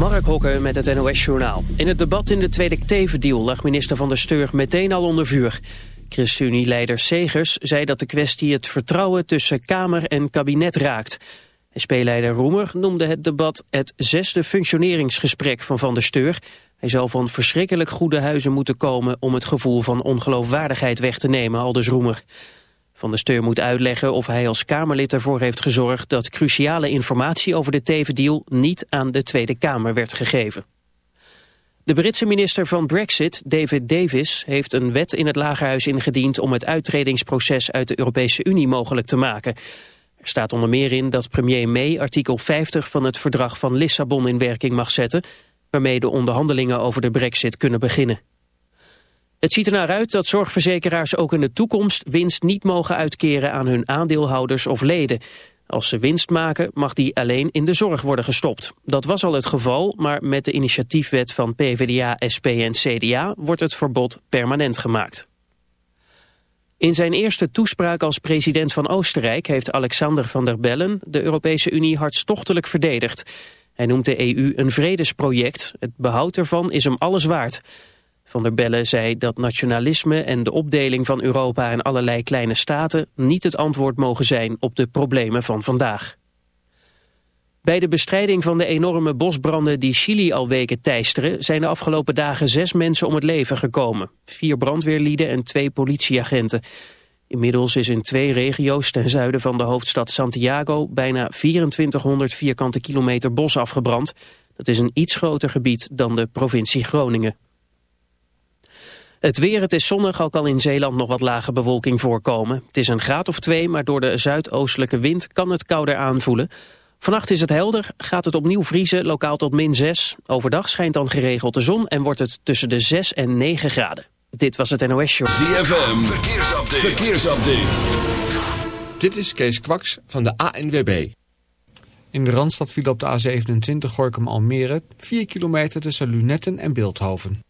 Mark Hokke met het NOS-journaal. In het debat in de Tweede Tevendeal lag minister Van der Steur meteen al onder vuur. ChristenUnie-leider Segers zei dat de kwestie het vertrouwen tussen Kamer en kabinet raakt. SP-leider Roemer noemde het debat het zesde functioneringsgesprek van Van der Steur. Hij zal van verschrikkelijk goede huizen moeten komen om het gevoel van ongeloofwaardigheid weg te nemen, aldus Roemer. Van der Steur moet uitleggen of hij als Kamerlid ervoor heeft gezorgd dat cruciale informatie over de tevendeal niet aan de Tweede Kamer werd gegeven. De Britse minister van Brexit, David Davis, heeft een wet in het Lagerhuis ingediend om het uittredingsproces uit de Europese Unie mogelijk te maken. Er staat onder meer in dat premier May artikel 50 van het verdrag van Lissabon in werking mag zetten, waarmee de onderhandelingen over de brexit kunnen beginnen. Het ziet er naar uit dat zorgverzekeraars ook in de toekomst winst niet mogen uitkeren aan hun aandeelhouders of leden. Als ze winst maken mag die alleen in de zorg worden gestopt. Dat was al het geval, maar met de initiatiefwet van PvdA, SP en CDA wordt het verbod permanent gemaakt. In zijn eerste toespraak als president van Oostenrijk heeft Alexander van der Bellen de Europese Unie hartstochtelijk verdedigd. Hij noemt de EU een vredesproject. Het behoud ervan is hem alles waard. Van der Bellen zei dat nationalisme en de opdeling van Europa in allerlei kleine staten niet het antwoord mogen zijn op de problemen van vandaag. Bij de bestrijding van de enorme bosbranden die Chili al weken teisteren... zijn de afgelopen dagen zes mensen om het leven gekomen. Vier brandweerlieden en twee politieagenten. Inmiddels is in twee regio's ten zuiden van de hoofdstad Santiago... bijna 2400 vierkante kilometer bos afgebrand. Dat is een iets groter gebied dan de provincie Groningen. Het weer, het is zonnig, al kan in Zeeland nog wat lage bewolking voorkomen. Het is een graad of twee, maar door de zuidoostelijke wind kan het kouder aanvoelen. Vannacht is het helder, gaat het opnieuw vriezen, lokaal tot min 6. Overdag schijnt dan geregeld de zon en wordt het tussen de 6 en 9 graden. Dit was het NOS Show. ZFM, verkeersupdate. verkeersupdate. Dit is Kees Kwaks van de ANWB. In de Randstad viel op de A27 Gorkum Almere 4 kilometer tussen Lunetten en Beeldhoven.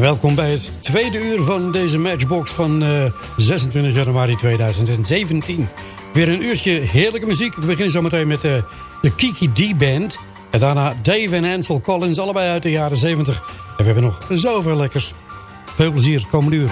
Welkom bij het tweede uur van deze Matchbox van uh, 26 januari 2017. Weer een uurtje heerlijke muziek. We beginnen zometeen met uh, de Kiki D Band. En daarna Dave en Ansel Collins, allebei uit de jaren 70. En we hebben nog zoveel lekkers. Veel plezier komende uur.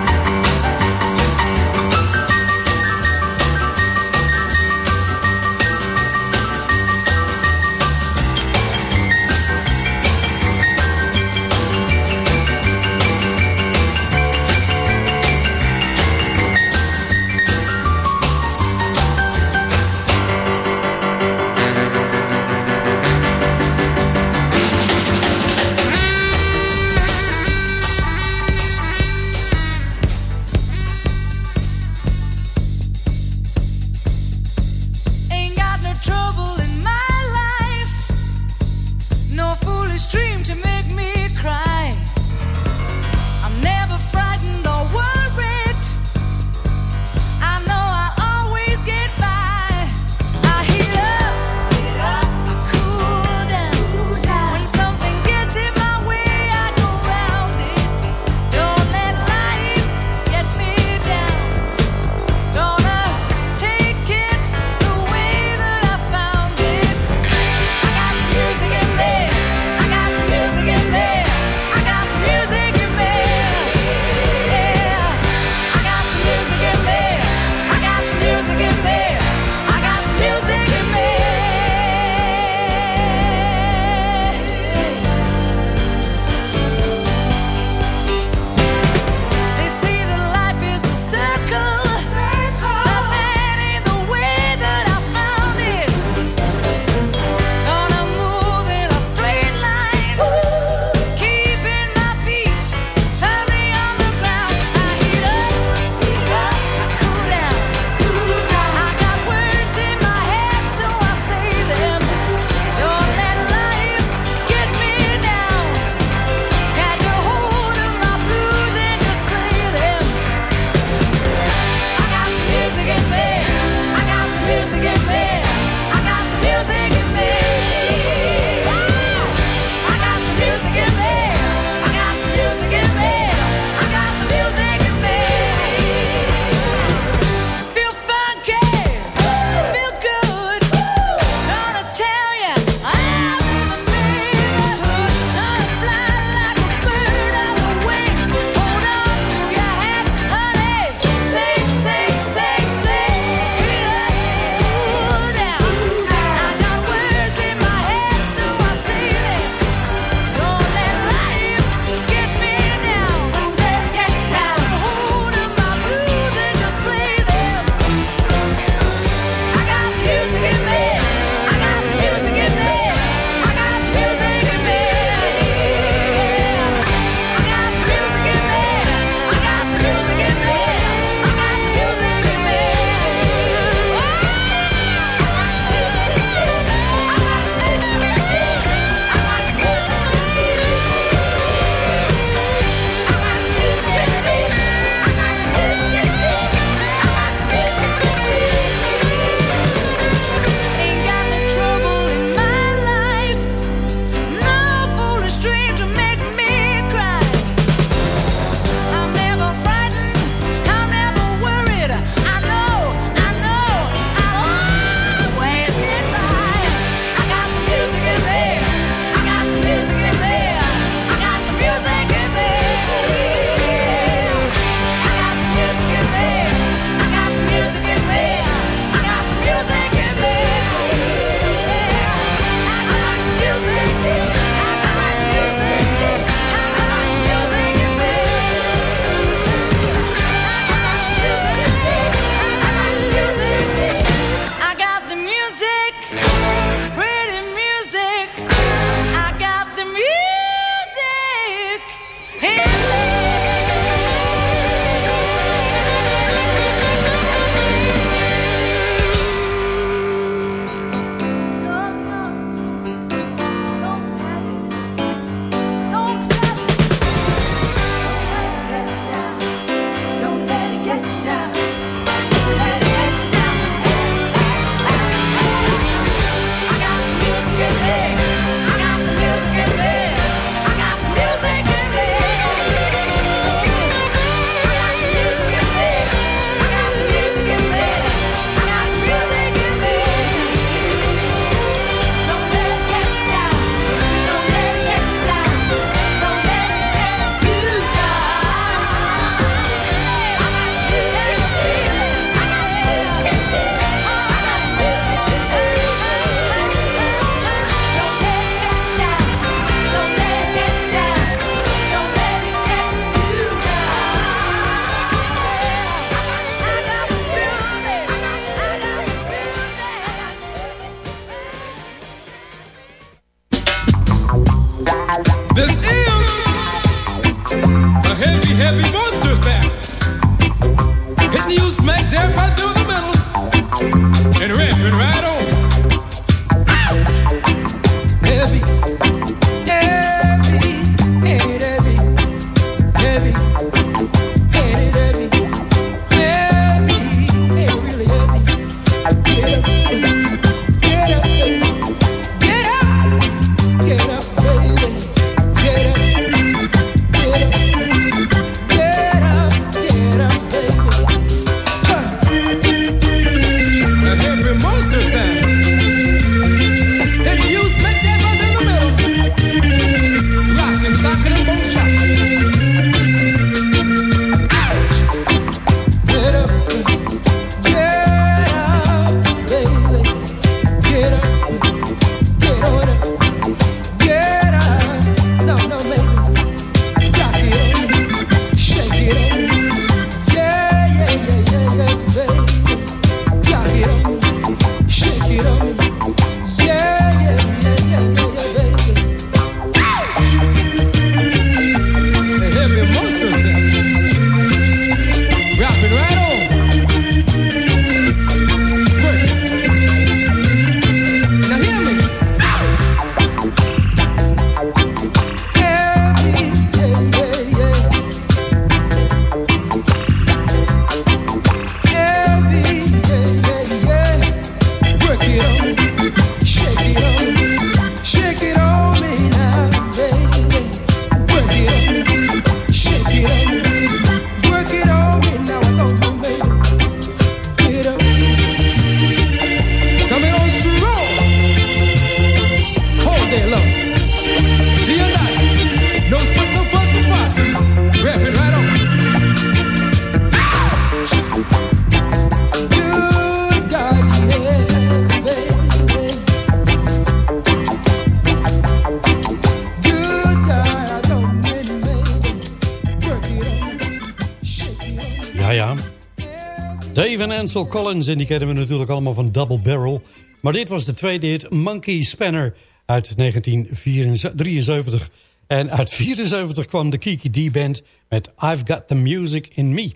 Collins. En die kennen we natuurlijk allemaal van Double Barrel. Maar dit was de tweede hit, Monkey Spanner uit 1973. En uit 74 kwam de Kiki D-band met I've Got The Music In Me.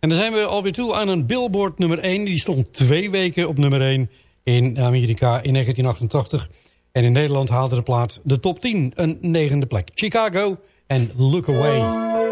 En dan zijn we alweer toe aan een Billboard nummer 1. Die stond twee weken op nummer 1 in Amerika in 1988. En in Nederland haalde de plaat de top 10 een negende plek. Chicago en Look Away.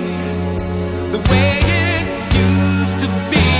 the way said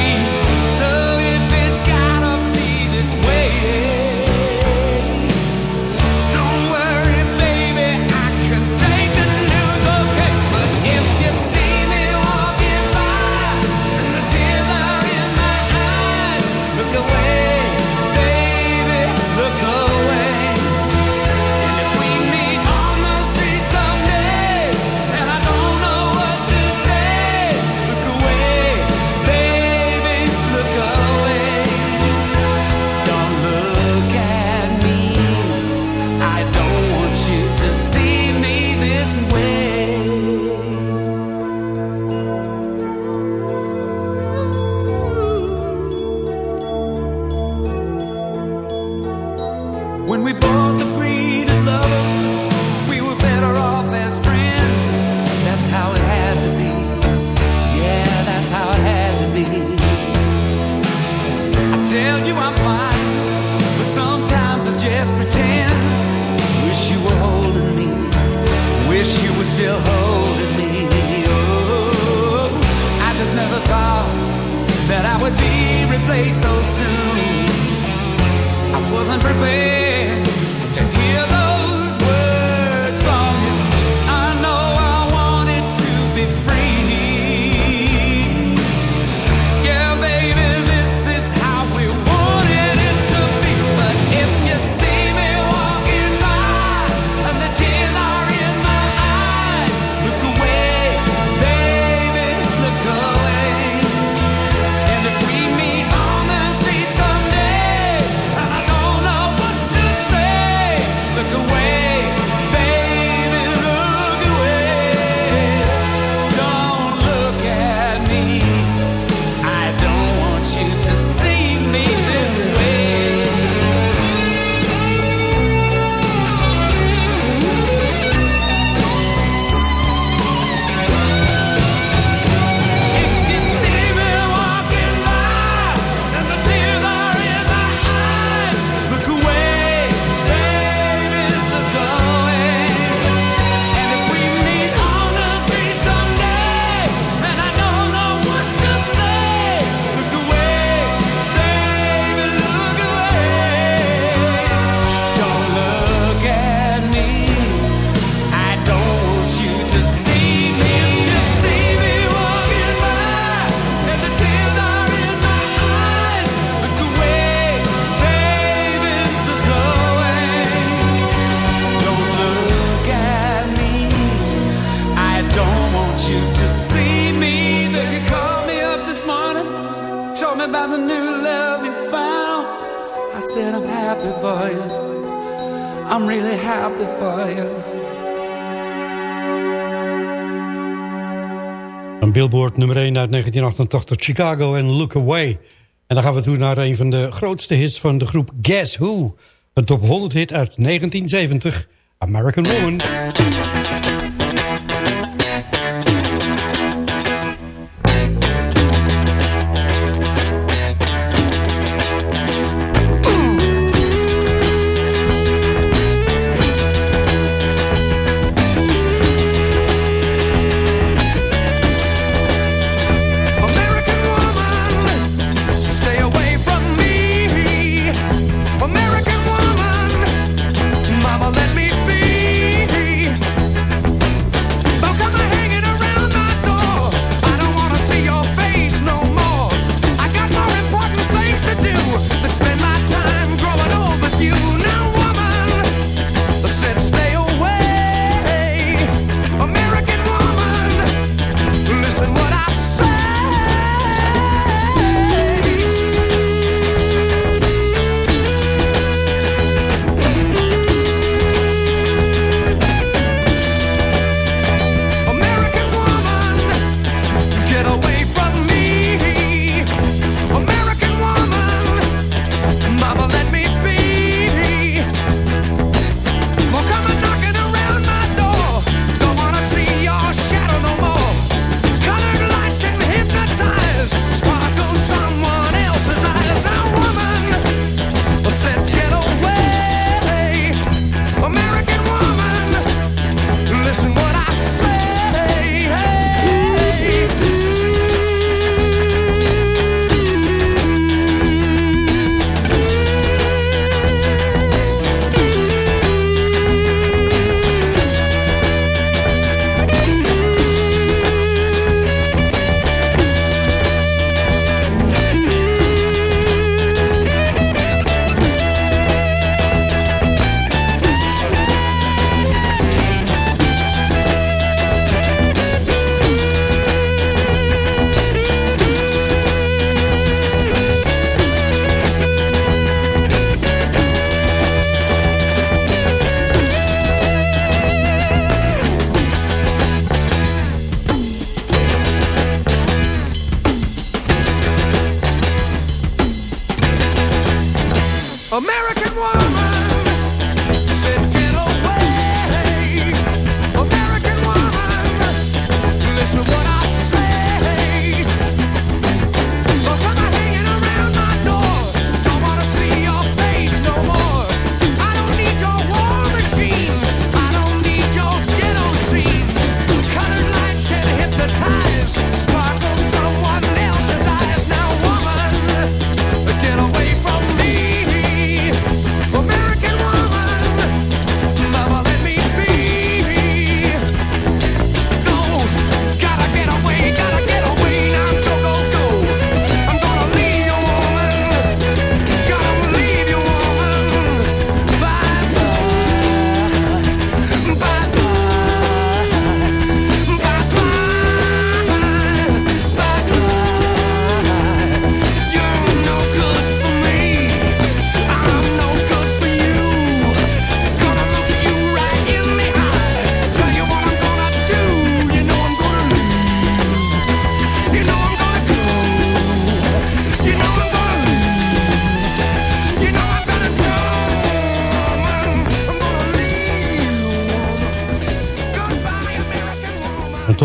Nummer 1 uit 1988, Chicago en Look Away. En dan gaan we toe naar een van de grootste hits van de groep Guess Who. Een top 100 hit uit 1970, American Woman.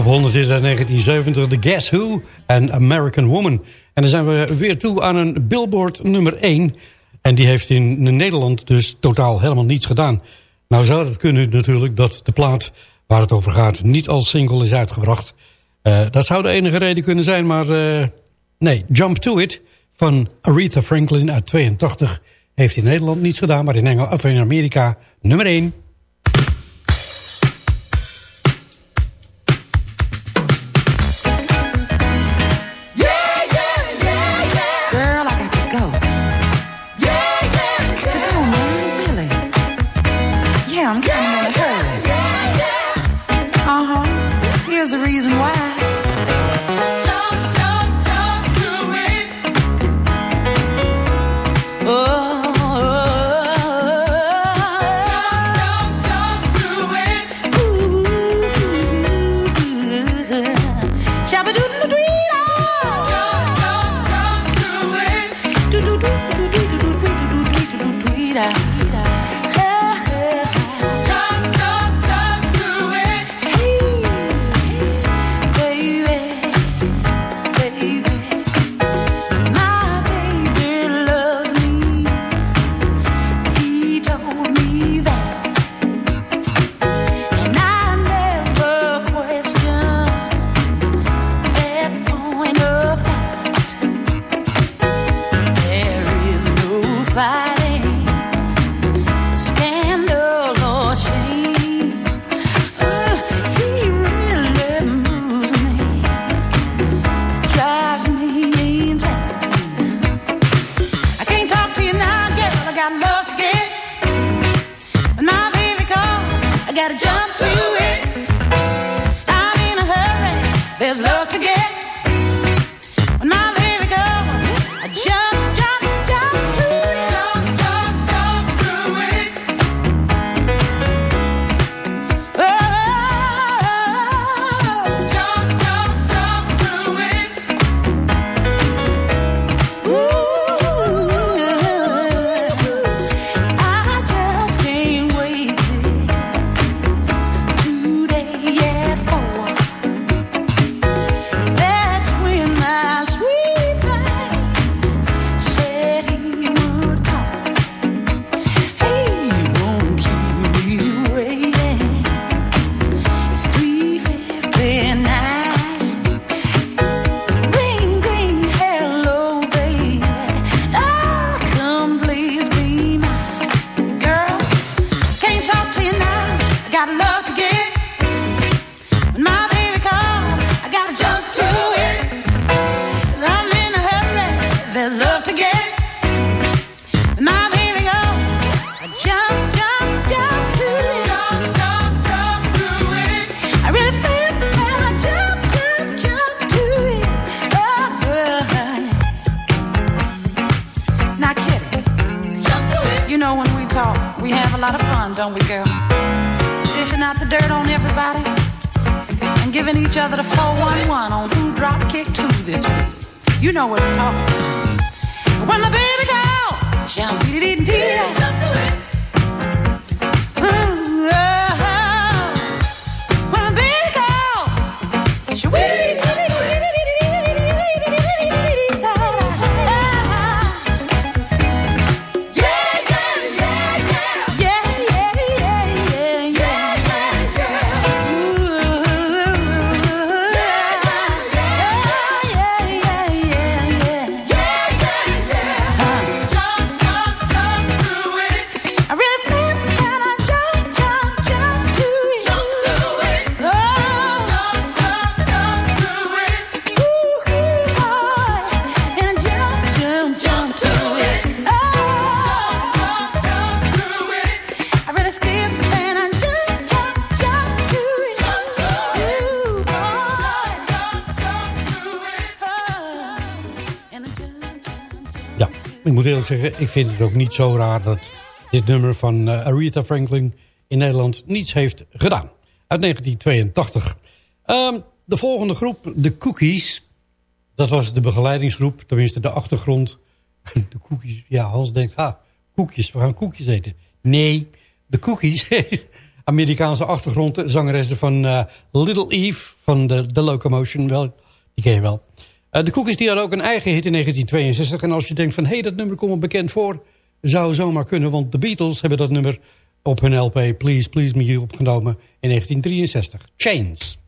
100 is uit 1970, The Guess Who en American Woman. En dan zijn we weer toe aan een Billboard nummer 1. En die heeft in Nederland dus totaal helemaal niets gedaan. Nou zou het kunnen natuurlijk dat de plaat waar het over gaat niet als single is uitgebracht. Uh, dat zou de enige reden kunnen zijn, maar uh, nee, Jump To It van Aretha Franklin uit 82 heeft in Nederland niets gedaan, maar in, Engel, of in Amerika nummer 1. Dee ik vind het ook niet zo raar dat dit nummer van eh, Aretha Franklin in Nederland niets heeft gedaan. Uit 1982. Ehm, de volgende groep, de Cookies. Dat was de begeleidingsgroep, tenminste de achtergrond. De Cookies, ja, Hans denkt, ha, koekjes, we gaan koekjes eten. Nee, de Cookies, Amerikaanse achtergrond, zangeressen van eh, Little Eve van de, The Locomotion, wel, die ken je wel. Eh, de Cookies die hadden ook een eigen hit in 1962. En als je denkt van, hé, hey, dat nummer komt me bekend voor... zou zomaar kunnen, want de Beatles hebben dat nummer op hun LP Please Please Me opgenomen in 1963. Chains. Chains,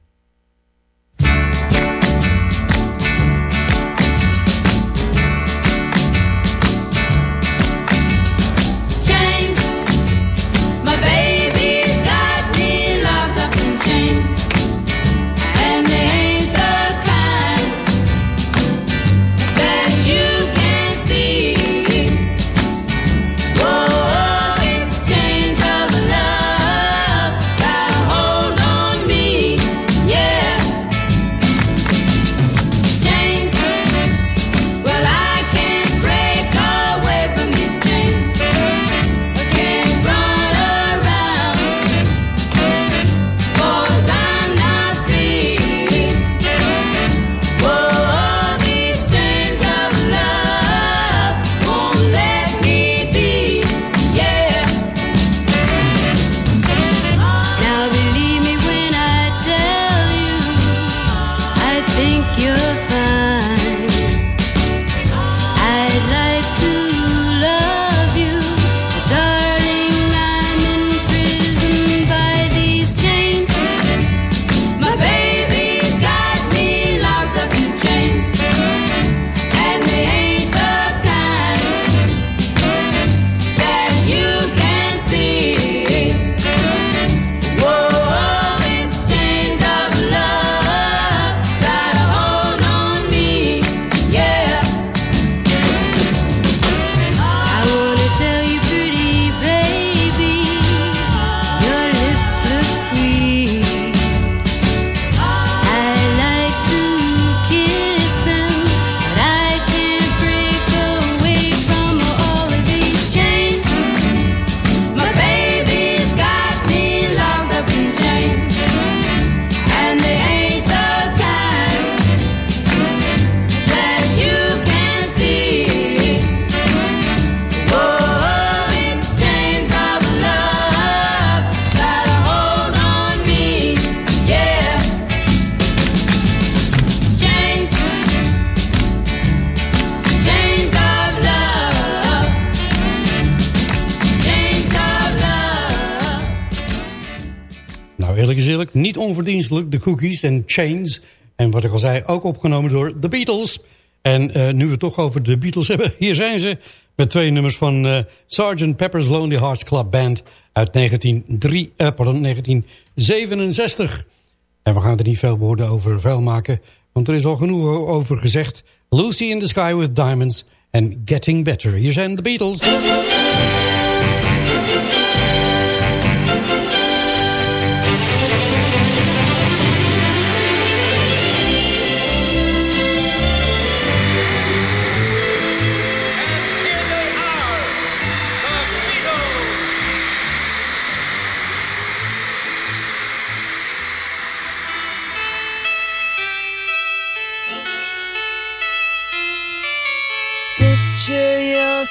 niet onverdienstelijk. De Cookies en Chains. En wat ik al zei, ook opgenomen door The Beatles. En eh, nu we het toch over de Beatles hebben, hier zijn ze. Met twee nummers van eh Sgt. Pepper's Lonely Hearts Club Band uit 1903, eh, pardon, 1967. En we gaan er niet veel woorden over vuil maken, want er is al genoeg over gezegd. Lucy in the Sky with Diamonds en Getting Better. Hier zijn de Beatles.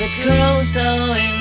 that grows so in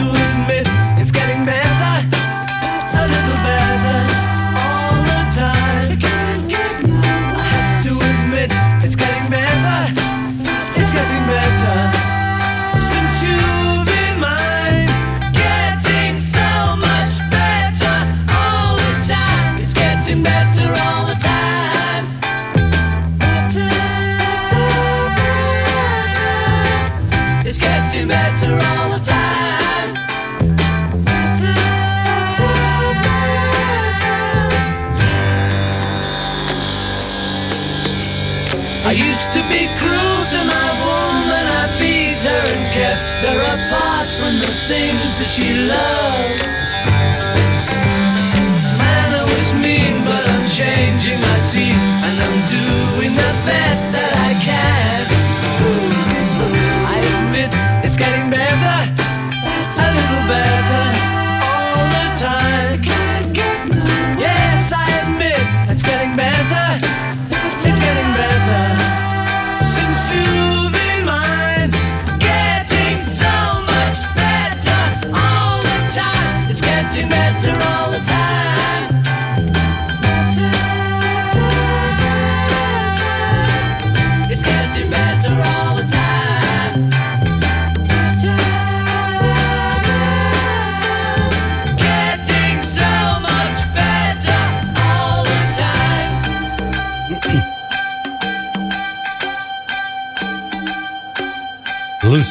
to admit it's getting better. she loves.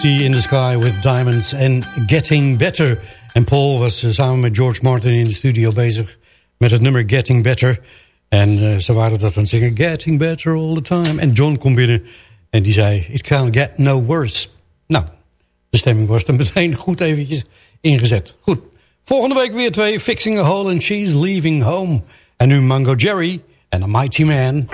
Lucy in the Sky with Diamonds en Getting Better. En Paul was eh, samen met George Martin in de studio bezig met het nummer Getting Better. En eh, ze waren dat aan het zingen, Getting Better all the time. En John komt binnen en die zei, it can't get no worse. Nou, de stemming was er meteen goed eventjes ingezet. Goed, volgende week weer twee, Fixing a Hole and She's Leaving Home. En nu Mango Jerry en A Mighty Man.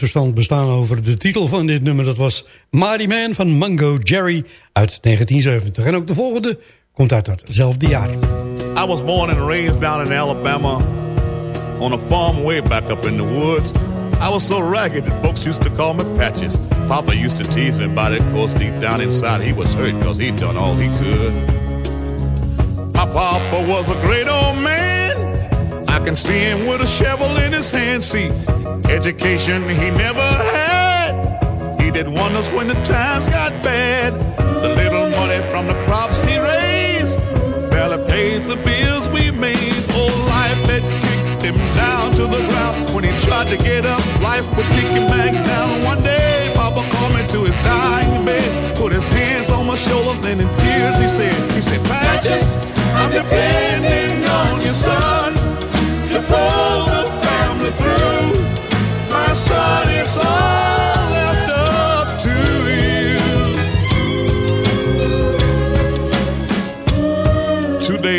Misverstand bestaan over de titel van dit nummer... dat was Mighty Man van Mango Jerry uit 1970. En ook de volgende komt uit datzelfde jaar. I was born and raised down in Alabama on a farm way back up in the woods. I was so ragged that folks used to call me Patches. Papa used to tease me about it, cause deep down inside he was hurt cause he'd done all he could. My papa was a great old man. I can see him with a shovel in his hand. See, education he never had. He did wonders when the times got bad. The little money from the crops he raised barely paid the bills we made. Oh, life had kicked him down to the ground. When he tried to get up, life would kick him back down. One day, Papa called me to his dying bed, put his hands on my shoulders, and in tears he said, he said, Patches, I'm depending on your son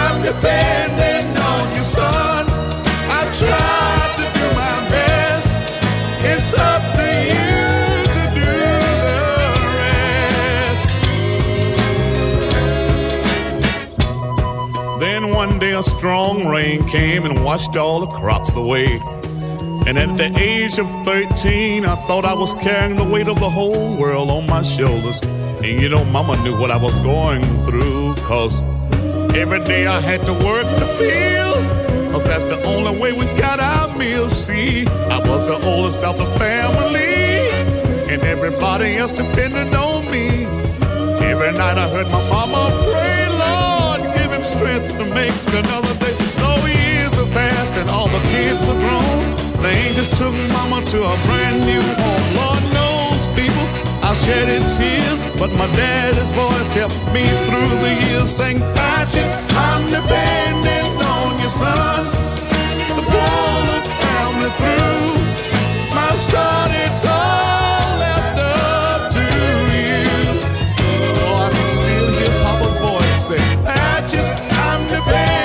I'm depending on you, son. I tried to do my best. It's up to you to do the rest. Then one day a strong rain came and washed all the crops away. And at the age of 13, I thought I was carrying the weight of the whole world on my shoulders. And you know, Mama knew what I was going through, cause every day I had to work the fields. Cause that's the only way we got our meals. See, I was the oldest of the family, and everybody else depended on me. Every night I heard my mama pray, Lord, give him strength to make another day. Though years have passed and all the kids are grown, the angels took mama to a brand new home. Lord I shedded tears, but my daddy's voice kept me through the years. Saying, Patches, I'm depending on your son the family through. My son, it's all left up to you. Oh, I can still hear Papa's voice say, Patches, I'm depending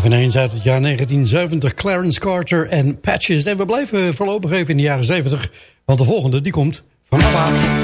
Eveneens uit het jaar 1970, Clarence Carter en Patches. En we blijven voorlopig even in de jaren 70, want de volgende die komt van ABBA.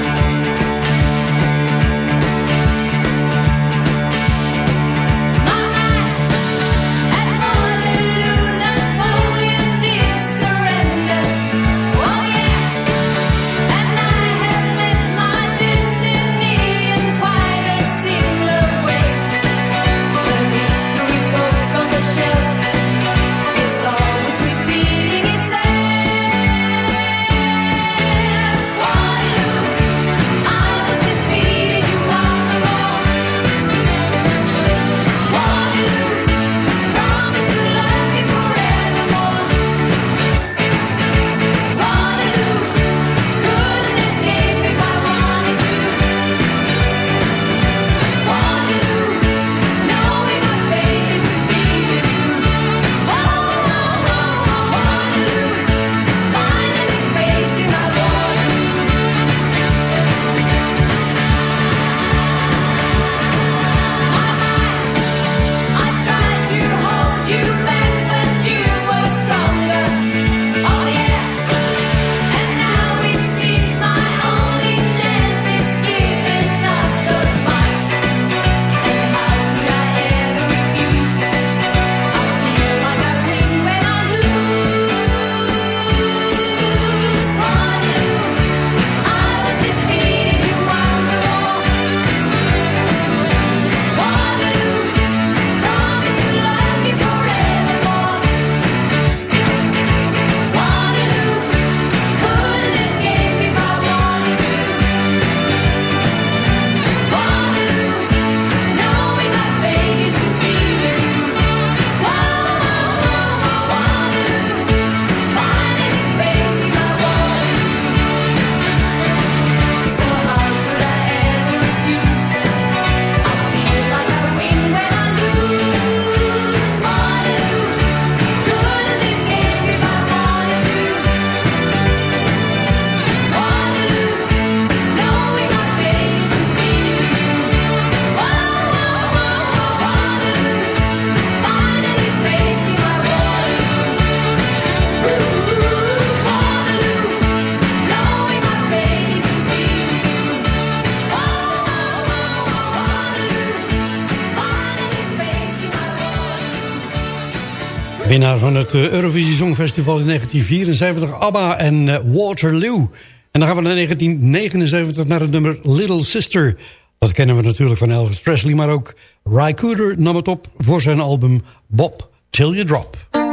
van het eh, Eurovisie Songfestival in 1974, ABBA en eh, Waterloo. En dan gaan we naar 1979 naar het nummer Little Sister. Dat kennen we natuurlijk van Elvis Presley, maar ook Ry Cooder nam het op voor zijn album Bob Till You Drop.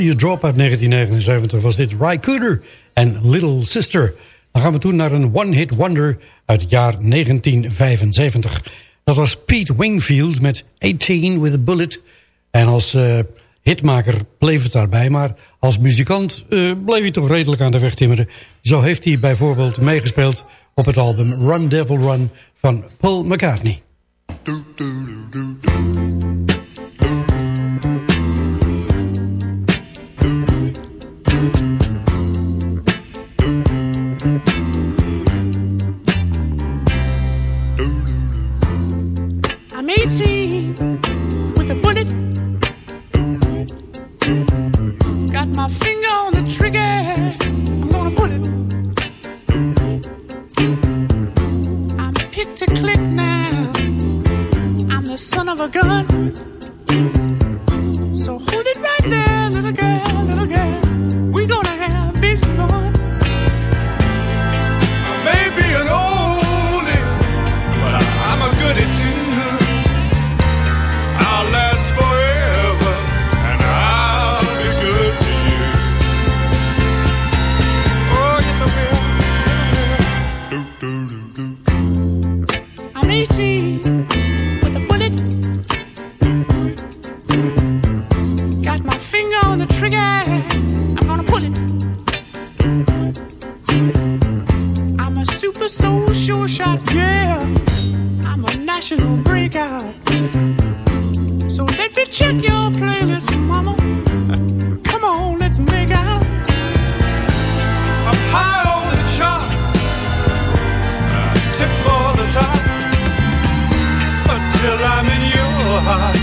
Je Drop uit 1979 was dit Rycooter en Little Sister. Dan gaan we toe naar een one-hit wonder uit het jaar 1975. Dat was Pete Wingfield met 18 with a Bullet. En als eh, hitmaker bleef het daarbij, maar als muzikant eh, bleef hij toch redelijk aan de weg timmeren. Zo heeft hij bijvoorbeeld meegespeeld op het album Run Devil Run van Paul McCartney. heart.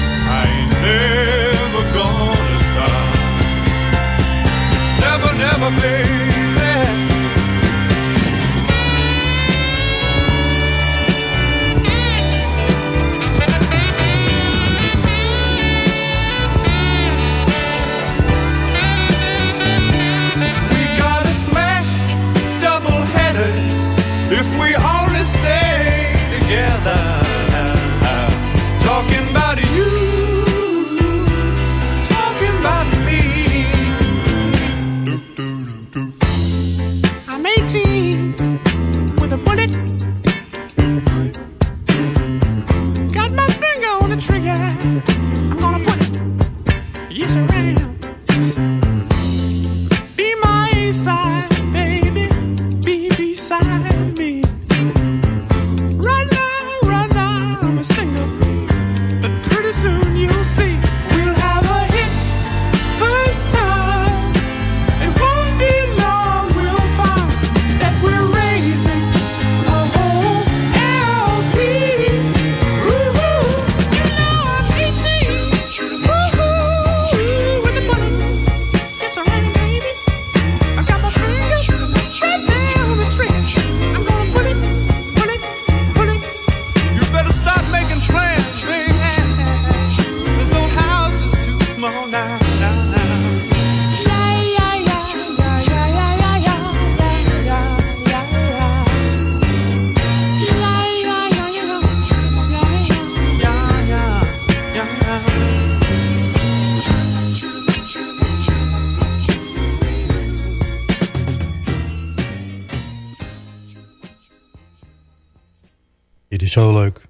Is zo leuk.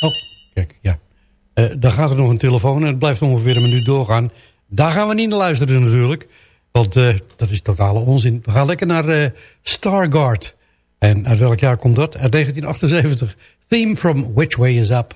Oh, kijk, ja. Eh, Dan gaat er nog een telefoon en het blijft ongeveer een minuut doorgaan. Daar gaan we niet naar luisteren natuurlijk. Want eh, dat is totale onzin. We gaan lekker naar uh, Stargard. En uit welk jaar komt dat? Uit 1978. Theme from Which Way Is Up.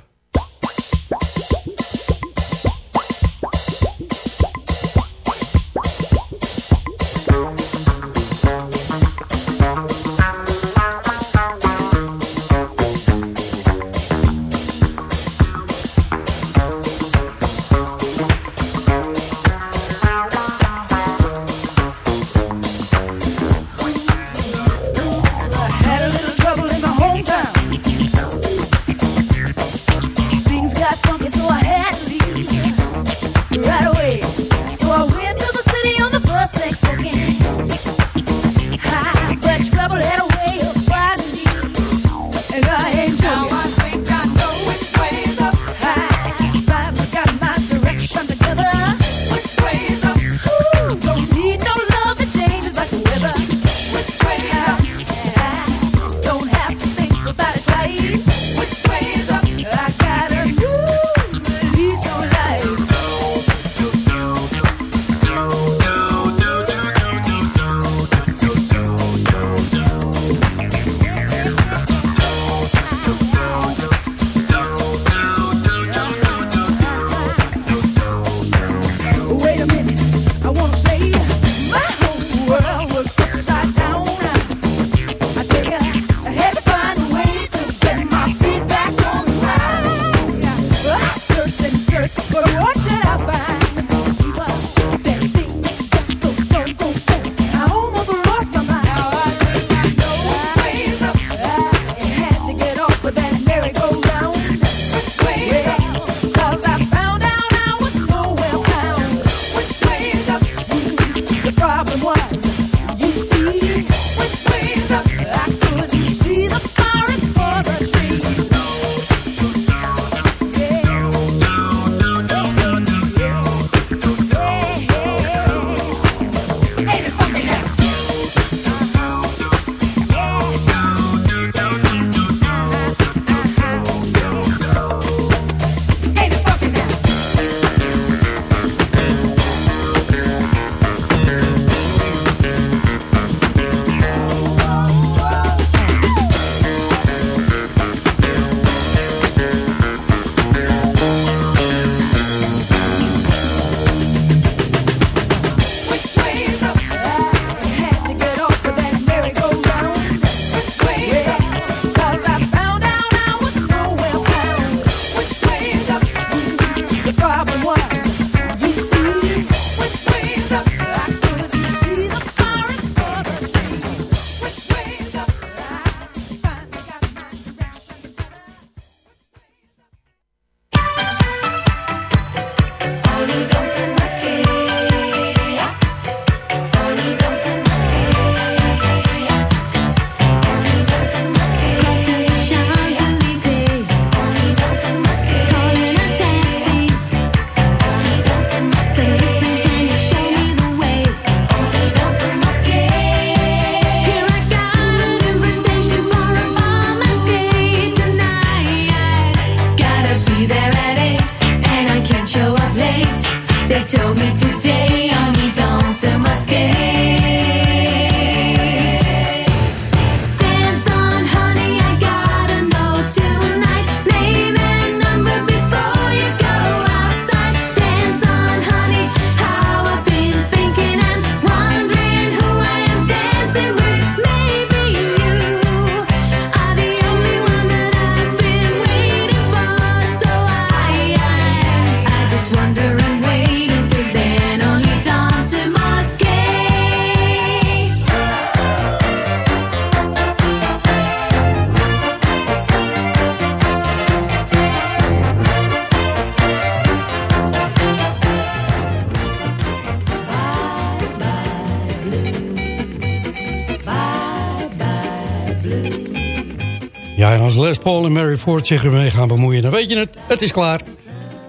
Ford zich ermee gaan bemoeien, dan weet je het. Het is klaar.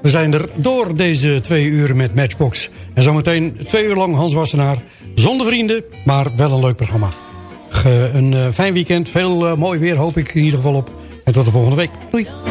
We zijn er door deze twee uren met Matchbox. En zometeen twee uur lang Hans Wassenaar. Zonder vrienden, maar wel een leuk programma. Een eh, fijn weekend. Veel eh, mooi weer hoop ik in ieder geval op. En tot de volgende week. Doei.